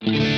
you